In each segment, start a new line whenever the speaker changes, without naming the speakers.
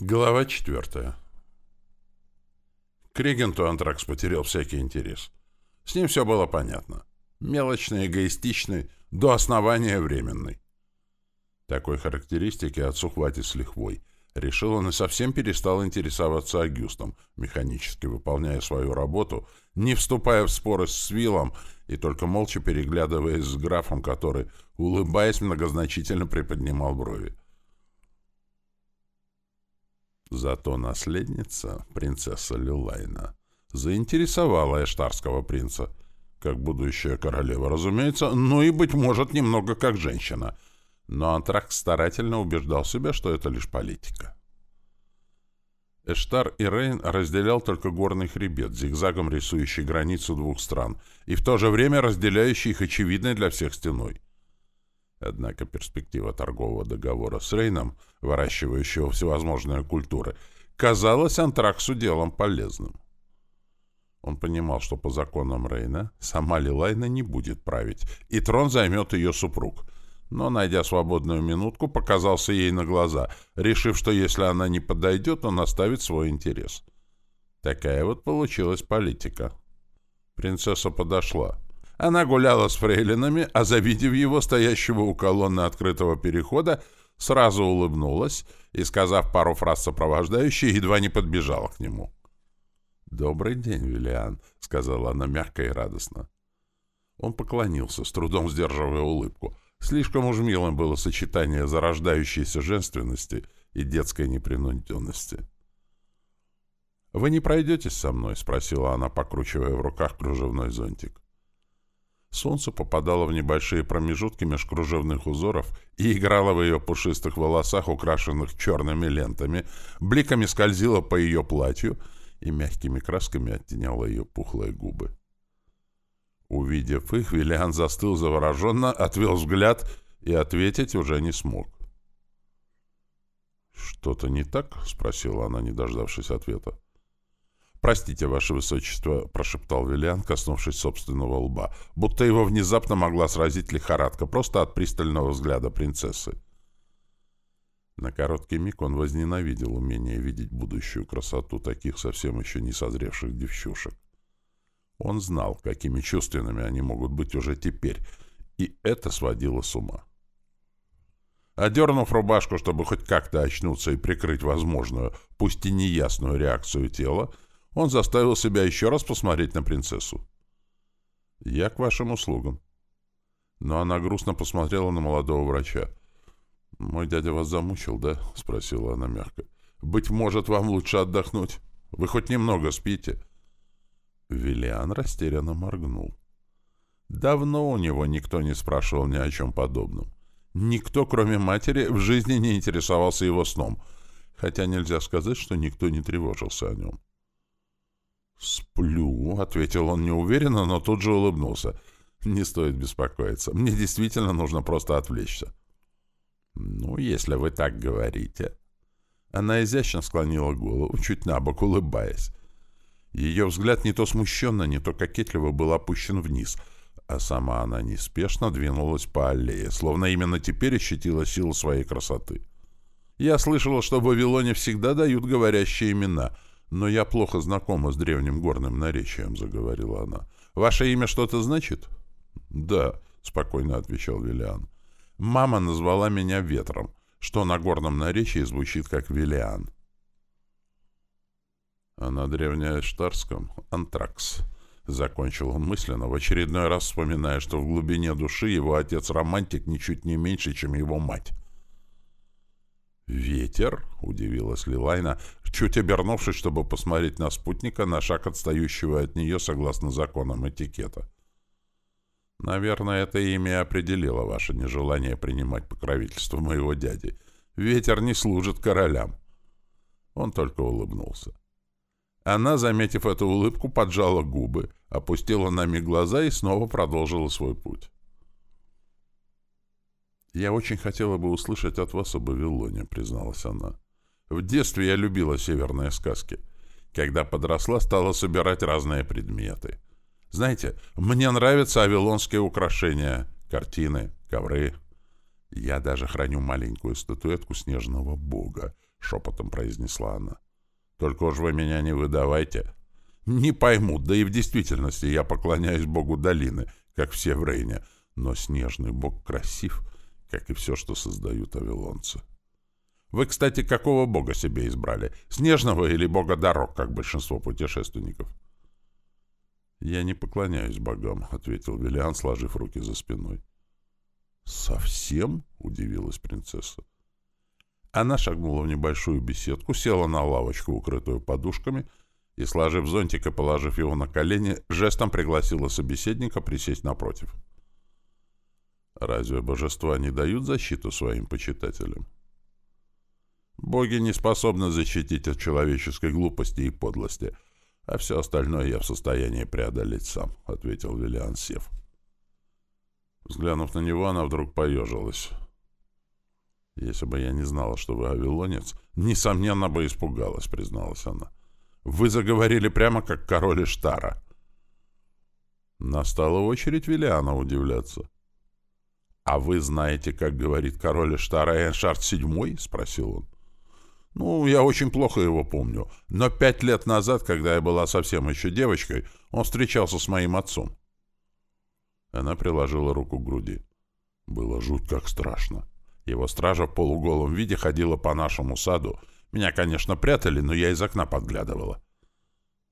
Глава четвертая. К регенту Антракс потерял всякий интерес. С ним все было понятно. Мелочный, эгоистичный, до основания временный. Такой характеристики отцу хватит с лихвой. Решил он и совсем перестал интересоваться Агюстом, механически выполняя свою работу, не вступая в споры с Виллом и только молча переглядываясь с графом, который, улыбаясь, многозначительно приподнимал брови. Зато наследница, принцесса Люлайна, заинтересовала эштарского принца, как будущая королева, разумеется, но и, быть может, немного как женщина. Но Антракт старательно убеждал себя, что это лишь политика. Эштар и Рейн разделял только горный хребет, зигзагом рисующий границу двух стран, и в то же время разделяющий их очевидной для всех стеной. Однако перспектива торгового договора с Рейном, выращивающего всевозможные культуры, казалась Антраксу делом полезным. Он понимал, что по законам Рейна сама Лилайна не будет править, и трон займет ее супруг. Но, найдя свободную минутку, показался ей на глаза, решив, что если она не подойдет, он оставит свой интерес. Такая вот получилась политика. Принцесса подошла. Она гуляла с фрейлинами, а завидев его, стоящего у колонны открытого перехода, сразу улыбнулась и, сказав пару фраз сопровождающей, едва не подбежала к нему. «Добрый день, Виллиан», — сказала она мягко и радостно. Он поклонился, с трудом сдерживая улыбку. Слишком уж милым было сочетание зарождающейся женственности и детской непринужденности. «Вы не пройдетесь со мной?» — спросила она, покручивая в руках кружевной зонтик. Солнце попадало в небольшие промежутки межкружевных узоров и играло в ее пушистых волосах, украшенных черными лентами, бликами скользило по ее платью и мягкими красками оттеняло ее пухлые губы. Увидев их, Виллиан застыл завороженно, отвел взгляд и ответить уже не смог. «Что-то не так?» — спросила она, не дождавшись ответа. «Простите, ваше высочество», — прошептал Виллиан, коснувшись собственного лба, будто его внезапно могла сразить лихорадка, просто от пристального взгляда принцессы. На короткий миг он возненавидел умение видеть будущую красоту таких совсем еще не созревших девчушек. Он знал, какими чувственными они могут быть уже теперь, и это сводило с ума. Одернув рубашку, чтобы хоть как-то очнуться и прикрыть возможную, пусть и неясную реакцию тела, он заставил себя еще раз посмотреть на принцессу. «Я к вашим услугам». Но она грустно посмотрела на молодого врача. «Мой дядя вас замучил, да?» — спросила она мягко. «Быть может, вам лучше отдохнуть. Вы хоть немного спите?» Виллиан растерянно моргнул. Давно у него никто не спрашивал ни о чем подобном. Никто, кроме матери, в жизни не интересовался его сном, хотя нельзя сказать, что никто не тревожился о нем. «Сплю», — ответил он неуверенно, но тут же улыбнулся. «Не стоит беспокоиться. Мне действительно нужно просто отвлечься». «Ну, если вы так говорите». Она изящно склонила голову, чуть на бок, улыбаясь. Ее взгляд не то смущенно, не то кокетливо был опущен вниз, а сама она неспешно двинулась по аллее, словно именно теперь ощутила силу своей красоты. «Я слышала, что в Вавилоне всегда дают говорящие имена», «Но я плохо знакома с древним горным наречием», — заговорила она. «Ваше имя что-то значит?» «Да», — спокойно отвечал Виллиан. «Мама назвала меня Ветром, что на горном наречии звучит как Виллиан». А на древнештарском — Антракс. Закончил он мысленно, в очередной раз вспоминая, что в глубине души его отец-романтик ничуть не меньше, чем его мать. «Ветер?» — удивилась Лилайна, чуть обернувшись, чтобы посмотреть на спутника, на шаг отстающего от нее согласно законам этикета. «Наверное, это имя определило ваше нежелание принимать покровительство моего дяди. Ветер не служит королям». Он только улыбнулся. Она, заметив эту улыбку, поджала губы, опустила нами глаза и снова продолжила свой путь. «Я очень хотела бы услышать от вас о Вавилоне», — призналась она. «В детстве я любила северные сказки. Когда подросла, стала собирать разные предметы. Знаете, мне нравятся авилонские украшения, картины, ковры. Я даже храню маленькую статуэтку снежного бога, — шепотом произнесла она. «Только уж вы меня не выдавайте». «Не поймут, да и в действительности я поклоняюсь богу долины, как все в Рейне, но снежный бог красив, как и все, что создают авилонцы». «Вы, кстати, какого бога себе избрали? Снежного или бога дорог, как большинство путешественников?» «Я не поклоняюсь богам», — ответил Виллиан, сложив руки за спиной. «Совсем?» — удивилась принцесса. Она шагнула в небольшую беседку, села на лавочку, укрытую подушками, и, сложив зонтик и положив его на колени, жестом пригласила собеседника присесть напротив. Разве божества не дают защиту своим почитателям? Боги не способны защитить от человеческой глупости и подлости, а все остальное я в состоянии преодолеть сам, — ответил Виллиан Сев. Взглянув на него, она вдруг поежилась. «Если бы я не знала, что вы авилонец, несомненно бы испугалась», — призналась она. «Вы заговорили прямо как король Иштара». Настала очередь Виллиана удивляться. «А вы знаете, как говорит король Иштара Эншард VII?» — спросил он. «Ну, я очень плохо его помню, но пять лет назад, когда я была совсем еще девочкой, он встречался с моим отцом». Она приложила руку к груди. Было жуть как страшно. Его стража в полуголом виде ходила по нашему саду. Меня, конечно, прятали, но я из окна подглядывала.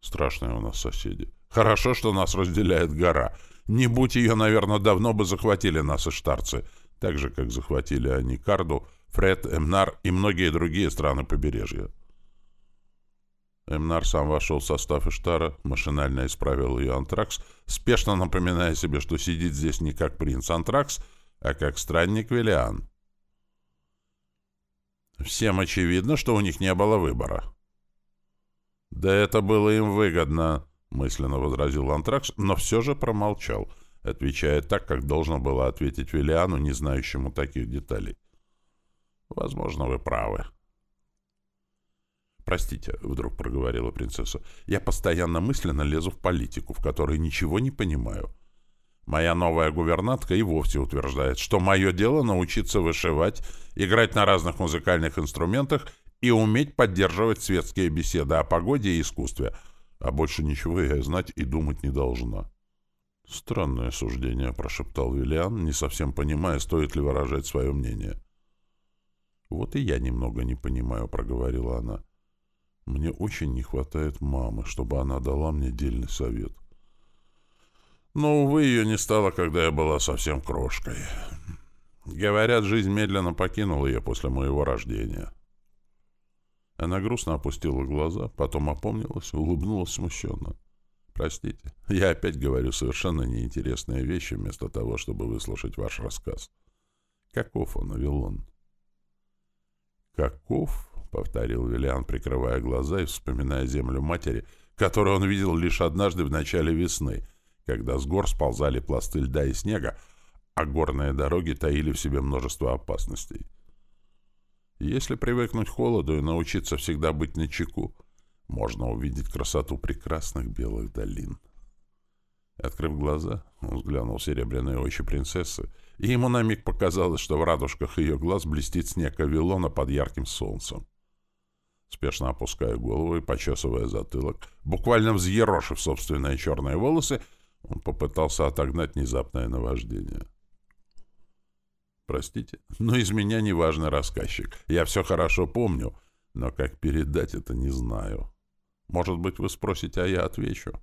Страшные у нас соседи. Хорошо, что нас разделяет гора. Не будь ее, наверное, давно бы захватили нас штарцы, так же, как захватили они Карду, Фред, Эмнар и многие другие страны побережья. Эмнар сам вошел в состав Иштара, машинально исправил ее антракс, спешно напоминая себе, что сидит здесь не как принц Антракс, а как странник Велиан. Всем очевидно, что у них не было выбора. «Да это было им выгодно», — мысленно возразил Антракс, но все же промолчал, отвечая так, как должно было ответить Велиану, не знающему таких деталей. «Возможно, вы правы». «Простите», — вдруг проговорила принцесса, — «я постоянно мысленно лезу в политику, в которой ничего не понимаю. Моя новая гувернантка и вовсе утверждает, что мое дело научиться вышивать, играть на разных музыкальных инструментах и уметь поддерживать светские беседы о погоде и искусстве, а больше ничего я знать и думать не должна». «Странное суждение», — прошептал Виллиан, не совсем понимая, стоит ли выражать свое мнение. «Вот и я немного не понимаю», — проговорила она. Мне очень не хватает мамы, чтобы она дала мне дельный совет. Но, увы, ее не стало, когда я была совсем крошкой. Говорят, жизнь медленно покинула ее после моего рождения. Она грустно опустила глаза, потом опомнилась, улыбнулась смущенно. «Простите, я опять говорю совершенно неинтересные вещи вместо того, чтобы выслушать ваш рассказ. Каков он, Авилон?» «Каков?» — повторил Виллиан, прикрывая глаза и вспоминая землю матери, которую он видел лишь однажды в начале весны, когда с гор сползали пласты льда и снега, а горные дороги таили в себе множество опасностей. Если привыкнуть к холоду и научиться всегда быть начеку, можно увидеть красоту прекрасных белых долин. Открыв глаза, он взглянул в серебряные очи принцессы, и ему на миг показалось, что в радужках ее глаз блестит снег Авилона под ярким солнцем. Спешно опуская голову и почесывая затылок, буквально взъерошив собственные черные волосы, он попытался отогнать внезапное наваждение. «Простите, но из меня неважный рассказчик. Я все хорошо помню, но как передать это не знаю. Может быть, вы спросите, а я отвечу?»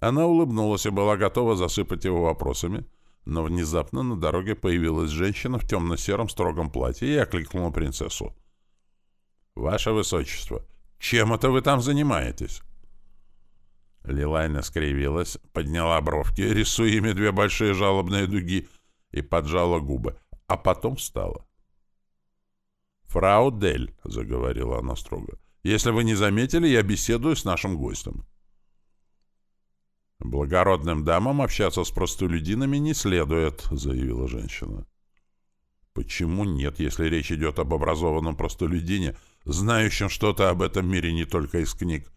Она улыбнулась и была готова засыпать его вопросами, но внезапно на дороге появилась женщина в темно-сером строгом платье и окликнула принцессу. «Ваше Высочество, чем это вы там занимаетесь?» Лилайна скривилась, подняла бровки, рисуя ими две большие жалобные дуги, и поджала губы, а потом встала. «Фрау Дель», — заговорила она строго, — «если вы не заметили, я беседую с нашим гостем». «Благородным дамам общаться с простолюдинами не следует», — заявила женщина. «Почему нет, если речь идет об образованном простолюдине, знающем что-то об этом мире не только из книг?»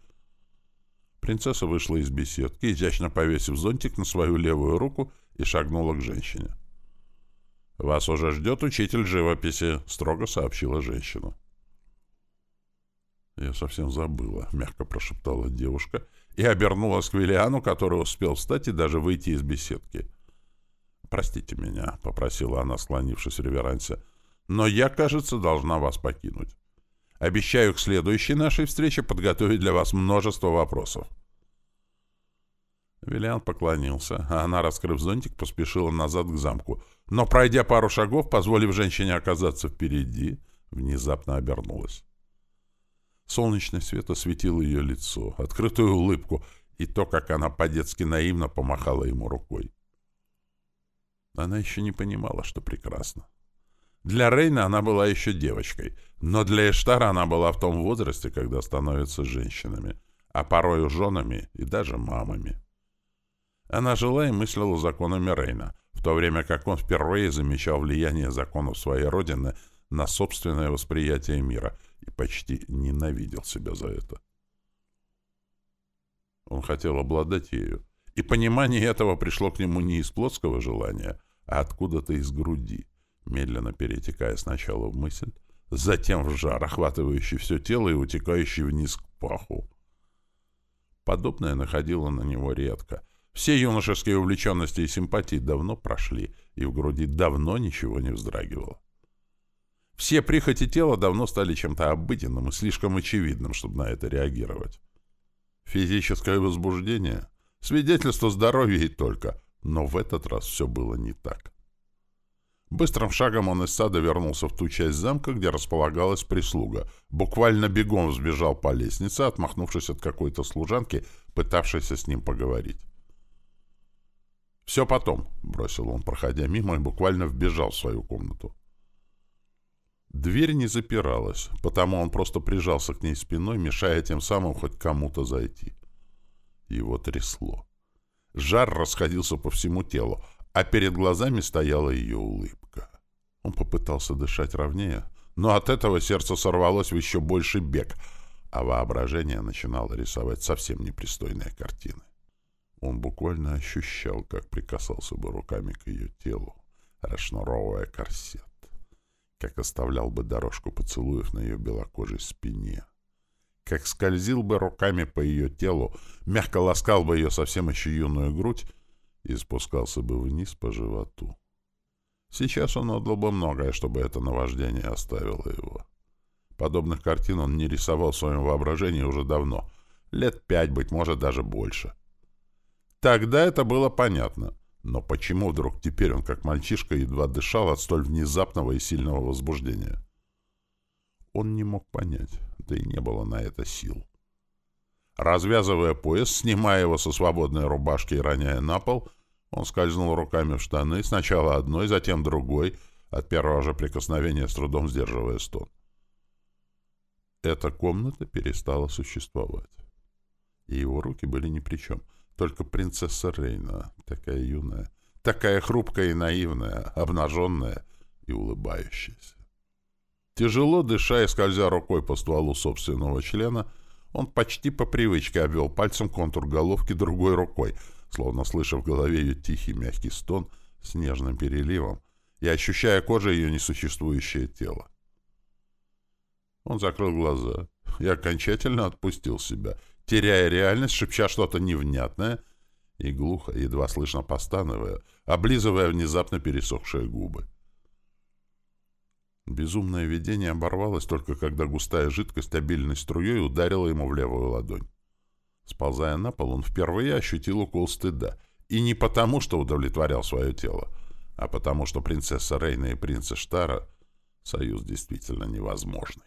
Принцесса вышла из беседки, изящно повесив зонтик на свою левую руку и шагнула к женщине. «Вас уже ждет учитель живописи», — строго сообщила женщина. «Я совсем забыла», — мягко прошептала девушка и обернулась к Виллиану, который успел встать и даже выйти из беседки. «Простите меня», — попросила она, склонившись в реверансе, — «но я, кажется, должна вас покинуть. Обещаю к следующей нашей встрече подготовить для вас множество вопросов». Виллиан поклонился, а она, раскрыв зонтик, поспешила назад к замку. Но, пройдя пару шагов, позволив женщине оказаться впереди, внезапно обернулась. Солнечный свет осветил ее лицо, открытую улыбку и то, как она по-детски наивно помахала ему рукой. Она еще не понимала, что прекрасно. Для Рейна она была еще девочкой, но для Эштара она была в том возрасте, когда становятся женщинами, а порою женами и даже мамами. Она жила и мыслила законами Рейна, то время как он впервые замечал влияние законов своей родины на собственное восприятие мира и почти ненавидел себя за это. Он хотел обладать ею, и понимание этого пришло к нему не из плотского желания, а откуда-то из груди, медленно перетекая сначала в мысль, затем в жар, охватывающий все тело и утекающий вниз к паху. Подобное находило на него редко — все юношеские увлеченности и симпатии давно прошли, и в груди давно ничего не вздрагивало. Все прихоти тела давно стали чем-то обыденным и слишком очевидным, чтобы на это реагировать. Физическое возбуждение — свидетельство здоровья и только, но в этот раз все было не так. Быстрым шагом он из сада вернулся в ту часть замка, где располагалась прислуга. Буквально бегом взбежал по лестнице, отмахнувшись от какой-то служанки, пытавшейся с ним поговорить. «Все потом», — бросил он, проходя мимо, и буквально вбежал в свою комнату. Дверь не запиралась, потому он просто прижался к ней спиной, мешая тем самым хоть кому-то зайти. Его трясло. Жар расходился по всему телу, а перед глазами стояла ее улыбка. Он попытался дышать ровнее, но от этого сердце сорвалось в еще больший бег, а воображение начинало рисовать совсем непристойные картины. Он буквально ощущал, как прикасался бы руками к ее телу, расшнуровывая корсет, как оставлял бы дорожку поцелуев на ее белокожей спине, как скользил бы руками по ее телу, мягко ласкал бы ее совсем еще юную грудь и спускался бы вниз по животу. Сейчас он отдал бы многое, чтобы это наваждение оставило его. Подобных картин он не рисовал в своем воображении уже давно, лет пять, быть может, даже больше — Тогда это было понятно. Но почему вдруг теперь он, как мальчишка, едва дышал от столь внезапного и сильного возбуждения? Он не мог понять, да и не было на это сил. Развязывая пояс, снимая его со свободной рубашки и роняя на пол, он скользнул руками в штаны, сначала одной, затем другой, от первого же прикосновения с трудом сдерживая стон. Эта комната перестала существовать. И его руки были ни при чем — только принцесса Рейна, такая юная, такая хрупкая и наивная, обнаженная и улыбающаяся. Тяжело дыша и скользя рукой по стволу собственного члена, он почти по привычке обвел пальцем контур головки другой рукой, словно слыша в голове ее тихий мягкий стон с нежным переливом и ощущая кожей ее несуществующее тело. Он закрыл глаза и окончательно отпустил себя — теряя реальность, шепча что-то невнятное и глухо, едва слышно постановая, облизывая внезапно пересохшие губы. Безумное видение оборвалось только когда густая жидкость обильной струей ударила ему в левую ладонь. Сползая на пол, он впервые ощутил укол стыда. И не потому, что удовлетворял свое тело, а потому, что принцесса Рейна и принц Штара — союз действительно невозможный.